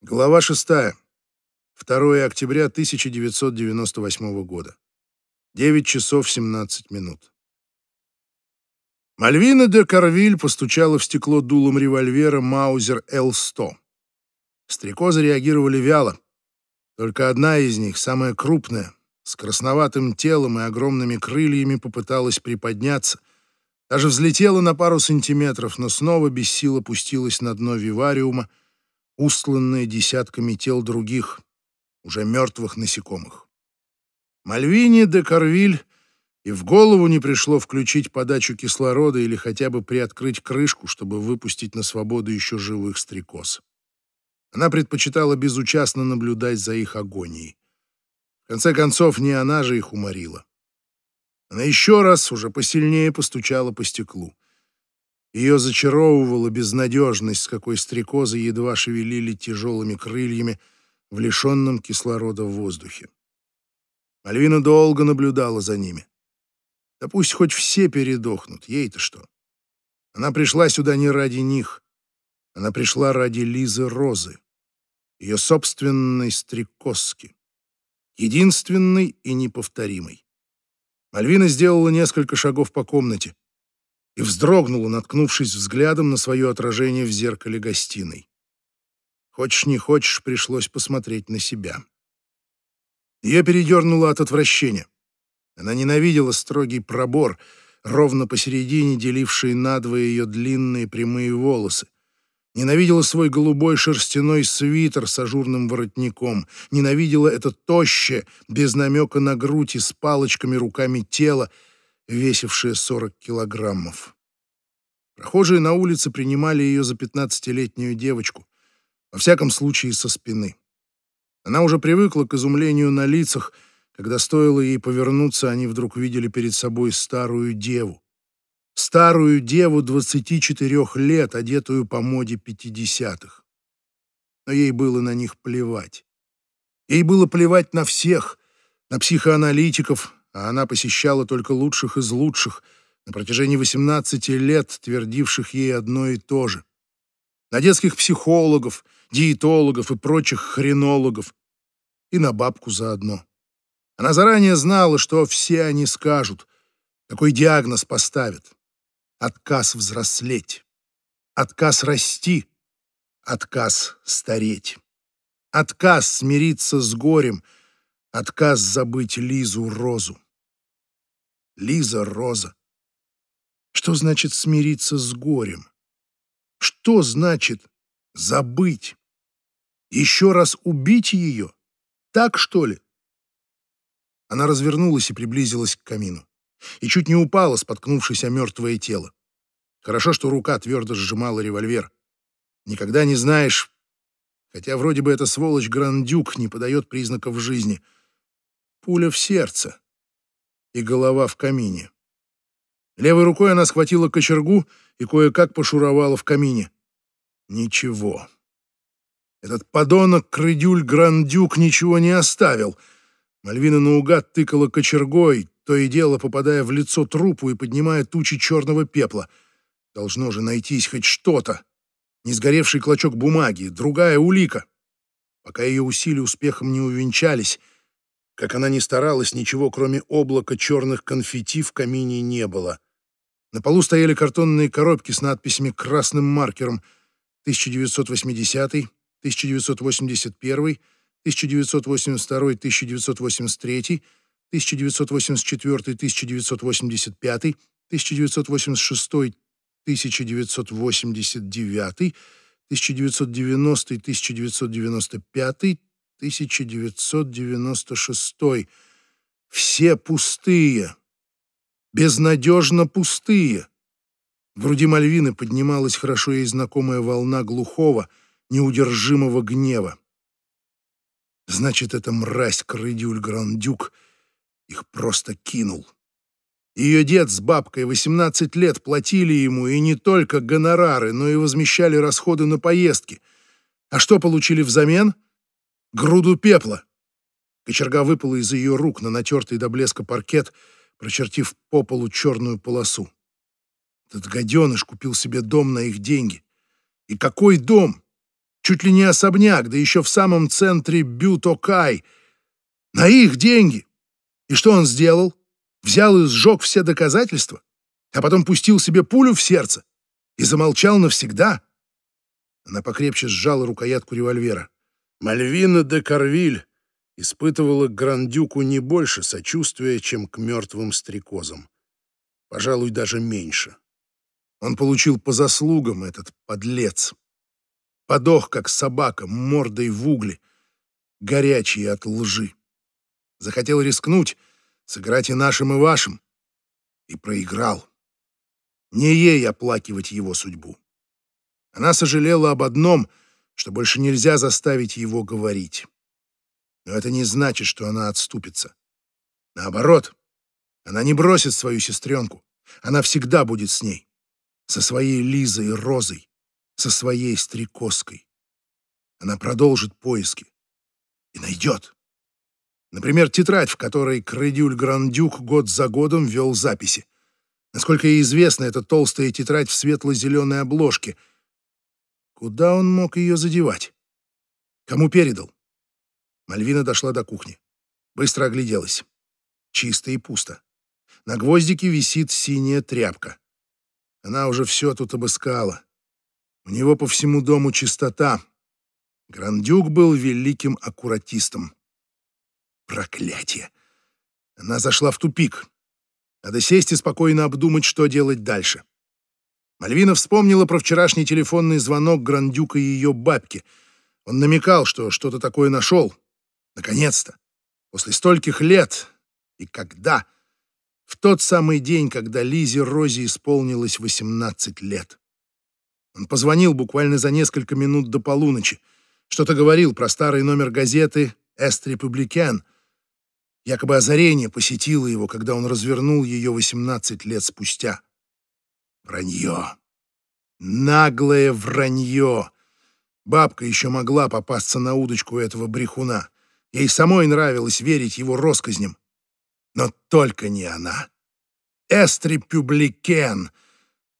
Глава 6. 2 октября 1998 года. 9 часов 17 минут. Мальвина де Карвиль постучала в стекло дулом револьвера Маузер Л-100. Стрекозы реагировали вяло. Только одна из них, самая крупная, с красноватым телом и огромными крыльями, попыталась приподняться. Даже взлетела на пару сантиметров, но снова без сил опустилась на дно вивариума, устланное десятками тел других, уже мертвых насекомых. Мальвине де Карвиль и в голову не пришло включить подачу кислорода или хотя бы приоткрыть крышку, чтобы выпустить на свободу еще живых стрекоз. Она предпочитала безучастно наблюдать за их агонией. В конце концов, не она же их уморила. Она еще раз, уже посильнее, постучала по стеклу. Ее зачаровывала безнадежность, с какой стрекозы едва шевелили тяжелыми крыльями в лишенном кислорода в воздухе. Мальвина долго наблюдала за ними. Да пусть хоть все передохнут, ей-то что. Она пришла сюда не ради них. Она пришла ради Лизы Розы, ее собственной стрекозки, единственной и неповторимой. Мальвина сделала несколько шагов по комнате и вздрогнула, наткнувшись взглядом на свое отражение в зеркале гостиной. Хочешь не хочешь, пришлось посмотреть на себя. Ее передернуло от отвращения. Она ненавидела строгий пробор, ровно посередине деливший надвое ее длинные прямые волосы. Ненавидела свой голубой шерстяной свитер с ажурным воротником. Ненавидела это тощее, без намека на грудь и с палочками руками тело, весившая 40 килограммов. Прохожие на улице принимали ее за пятнадцатилетнюю девочку, во всяком случае со спины. Она уже привыкла к изумлению на лицах, когда стоило ей повернуться, они вдруг видели перед собой старую деву. Старую деву 24 лет, одетую по моде 50-х. Но ей было на них плевать. Ей было плевать на всех, на психоаналитиков, а она посещала только лучших из лучших, на протяжении 18 лет твердивших ей одно и то же. На детских психологов, диетологов и прочих хренологов. И на бабку заодно. Она заранее знала, что все они скажут, какой диагноз поставят. Отказ взрослеть, отказ расти, отказ стареть, отказ смириться с горем — Отказ забыть Лизу Розу. Лиза Роза. Что значит смириться с горем? Что значит забыть? Еще раз убить ее? Так, что ли? Она развернулась и приблизилась к камину. И чуть не упала, споткнувшись о мертвое тело. Хорошо, что рука твердо сжимала револьвер. Никогда не знаешь, хотя вроде бы эта сволочь Грандюк не подает признаков жизни — пуля в сердце и голова в камине. Левой рукой она схватила кочергу и кое-как пошуровала в камине. Ничего. Этот подонок Крыдюль Грандюк ничего не оставил. Мальвина наугад тыкала кочергой, то и дело попадая в лицо трупу и поднимая тучи черного пепла. Должно же найтись хоть что-то. Не сгоревший клочок бумаги, другая улика. Пока ее усилия успехом не увенчались, как она ни старалась, ничего, кроме облака черных конфетти в камине не было. На полу стояли картонные коробки с надписями красным маркером 1980, 1981, 1982, 1983, 1984, 1985, 1986, 1989, 1990, 1995, 1996. Все пустые. Безнадежно пустые. В груди Мальвины поднималась хорошо ей знакомая волна глухого, неудержимого гнева. Значит, эта мразь Крыдюль Грандюк их просто кинул. Ее дед с бабкой 18 лет платили ему и не только гонорары, но и возмещали расходы на поездки. А что получили взамен? — груду пепла. Кочерга выпала из ее рук на натертый до блеска паркет, прочертив по полу черную полосу. Этот гаденыш купил себе дом на их деньги. И какой дом? Чуть ли не особняк, да еще в самом центре Бютокай. На их деньги. И что он сделал? Взял и сжег все доказательства, а потом пустил себе пулю в сердце и замолчал навсегда. Она покрепче сжала рукоятку револьвера. Мальвина де Карвиль испытывала к Грандюку не больше сочувствия, чем к мертвым стрекозам. Пожалуй, даже меньше. Он получил по заслугам этот подлец. Подох, как собака, мордой в угле, горячий от лжи. Захотел рискнуть, сыграть и нашим, и вашим. И проиграл. Не ей оплакивать его судьбу. Она сожалела об одном, что больше нельзя заставить его говорить. Но это не значит, что она отступится. Наоборот, она не бросит свою сестренку. Она всегда будет с ней. Со своей Лизой Розой, со своей стрекозкой. Она продолжит поиски и найдет. Например, тетрадь, в которой Кредюль Грандюк год за годом вел записи. Насколько ей известно, это толстая тетрадь в светло-зеленой обложке. Куда он мог ее задевать? Кому передал? Мальвина дошла до кухни. Быстро огляделась. Чисто и пусто. На гвоздике висит синяя тряпка. Она уже все тут обыскала. У него по всему дому чистота. Грандюк был великим аккуратистом. Проклятие! Она зашла в тупик. Надо сесть и спокойно обдумать, что делать дальше. Мальвина вспомнила про вчерашний телефонный звонок Грандюка и ее бабки. Он намекал, что что-то такое нашел. Наконец-то! После стольких лет! И когда? В тот самый день, когда Лизе Розе исполнилось 18 лет. Он позвонил буквально за несколько минут до полуночи. Что-то говорил про старый номер газеты «Эст Републикан», Якобы озарение посетило его, когда он развернул ее 18 лет спустя. Вранье. Наглое вранье. Бабка еще могла попасться на удочку этого брехуна. Ей самой нравилось верить его россказням. Но только не она. Эстри Пюбликен,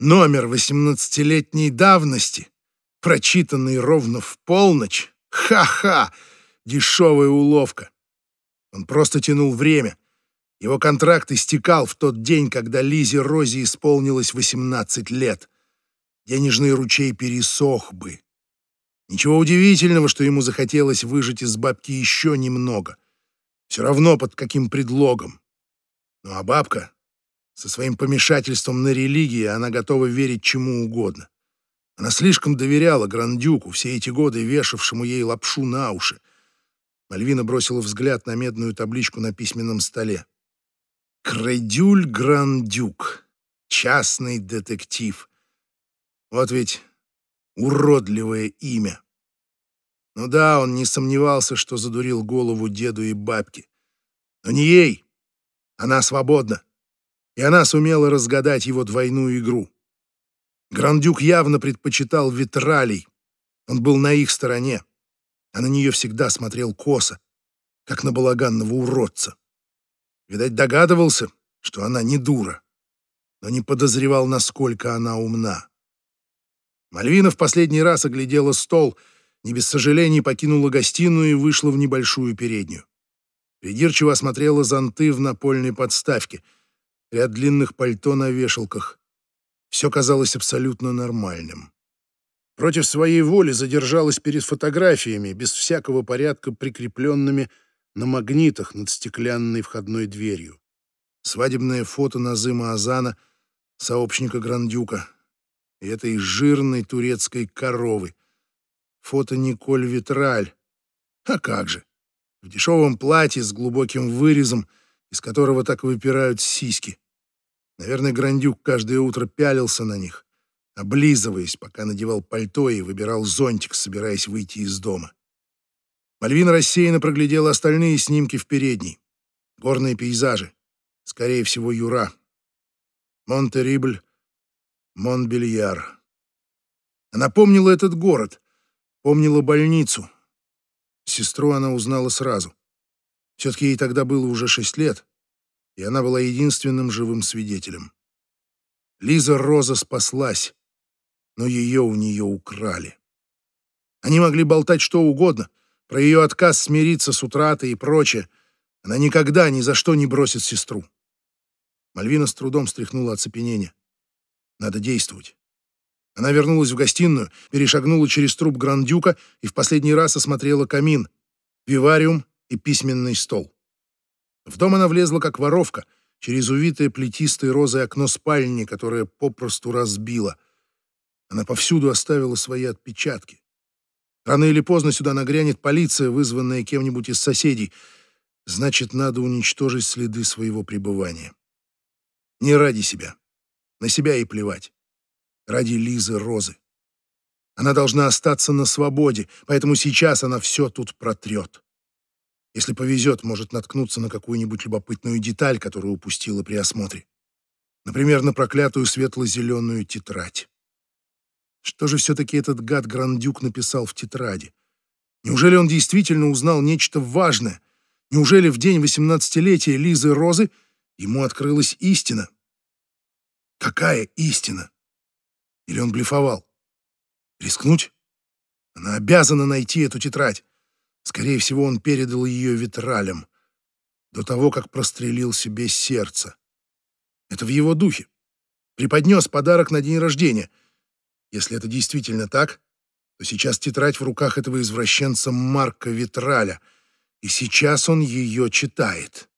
номер 18-летней давности, прочитанный ровно в полночь. Ха-ха! Дешевая уловка. Он просто тянул время. Его контракт истекал в тот день, когда Лизе Розе исполнилось 18 лет. Денежный ручей пересох бы. Ничего удивительного, что ему захотелось выжать из бабки еще немного. Все равно под каким предлогом. Ну а бабка, со своим помешательством на религии, она готова верить чему угодно. Она слишком доверяла Грандюку, все эти годы вешавшему ей лапшу на уши. Мальвина бросила взгляд на медную табличку на письменном столе. Крейдюль Грандюк. Частный детектив. Вот ведь уродливое имя. Ну да, он не сомневался, что задурил голову деду и бабке. Но не ей. Она свободна. И она сумела разгадать его двойную игру. Грандюк явно предпочитал витралей. Он был на их стороне а на нее всегда смотрел косо, как на балаганного уродца. Видать, догадывался, что она не дура, но не подозревал, насколько она умна. Мальвина в последний раз оглядела стол, не без сожалений покинула гостиную и вышла в небольшую переднюю. Придирчиво осмотрела зонты в напольной подставке, ряд длинных пальто на вешалках. Все казалось абсолютно нормальным против своей воли задержалась перед фотографиями, без всякого порядка прикрепленными на магнитах над стеклянной входной дверью. Свадебное фото Назыма Азана, сообщника Грандюка, и этой жирной турецкой коровы. Фото Николь Витраль. А как же! В дешевом платье с глубоким вырезом, из которого так выпирают сиськи. Наверное, Грандюк каждое утро пялился на них облизываясь, пока надевал пальто и выбирал зонтик, собираясь выйти из дома. Мальвина рассеянно проглядела остальные снимки в передней. Горные пейзажи. Скорее всего, Юра. Монтерибль, Монбельяр. Она помнила этот город, помнила больницу. Сестру она узнала сразу. Все-таки ей тогда было уже шесть лет, и она была единственным живым свидетелем. Лиза Роза спаслась но ее у нее украли. Они могли болтать что угодно, про ее отказ смириться с утратой и прочее. Она никогда ни за что не бросит сестру. Мальвина с трудом стряхнула оцепенение. Надо действовать. Она вернулась в гостиную, перешагнула через труп Грандюка и в последний раз осмотрела камин, вивариум и письменный стол. В дом она влезла как воровка, через увитое плетистой розой окно спальни, которое попросту разбила. Она повсюду оставила свои отпечатки. Рано или поздно сюда нагрянет полиция, вызванная кем-нибудь из соседей. Значит, надо уничтожить следы своего пребывания. Не ради себя. На себя и плевать. Ради Лизы Розы. Она должна остаться на свободе, поэтому сейчас она все тут протрет. Если повезет, может наткнуться на какую-нибудь любопытную деталь, которую упустила при осмотре. Например, на проклятую светло-зеленую тетрадь. Что же все-таки этот гад Грандюк написал в тетради? Неужели он действительно узнал нечто важное? Неужели в день восемнадцатилетия Лизы Розы ему открылась истина? Какая истина? Или он блефовал? Рискнуть? Она обязана найти эту тетрадь. Скорее всего, он передал ее витралям до того, как прострелил себе сердце. Это в его духе. Преподнес подарок на день рождения. Если это действительно так, то сейчас тетрадь в руках этого извращенца Марка Витраля, и сейчас он ее читает.